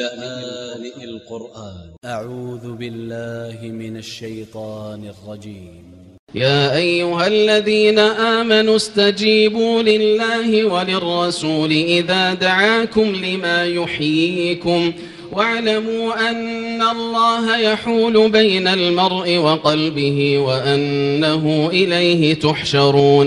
لآن القرآن. أ ع و ذ ب ا ل ل ه من ا ل ش ي ط ا ن ا ل ج ي م يا أيها الذين آمنوا استجيبوا لله وللرسول إذا دعاكم لما يحييكم واعلموا أن الله يحول بين المرء وقلبه وأنه إليه تحشرون.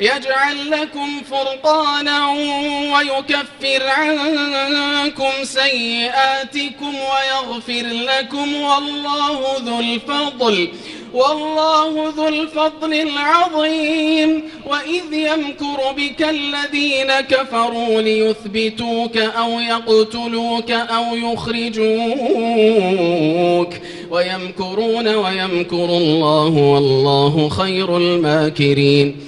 يجعل لكم فرقانا ويكفر عنكم سيئاتكم ويغفر لكم والله ذو الفضل والله ذو الفضل العظيم. وإذ يمكر بك الذين كفروا ليثبتوك أو يقتلوك أو يخرجوك. ويمكرون ويمكر الله والله خير الماكرين.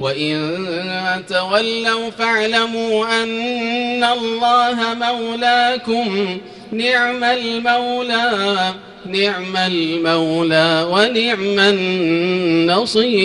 وإن تولوا فاعلموا أن الله مولاكم نعم المولى نعم المولى ونعم النصير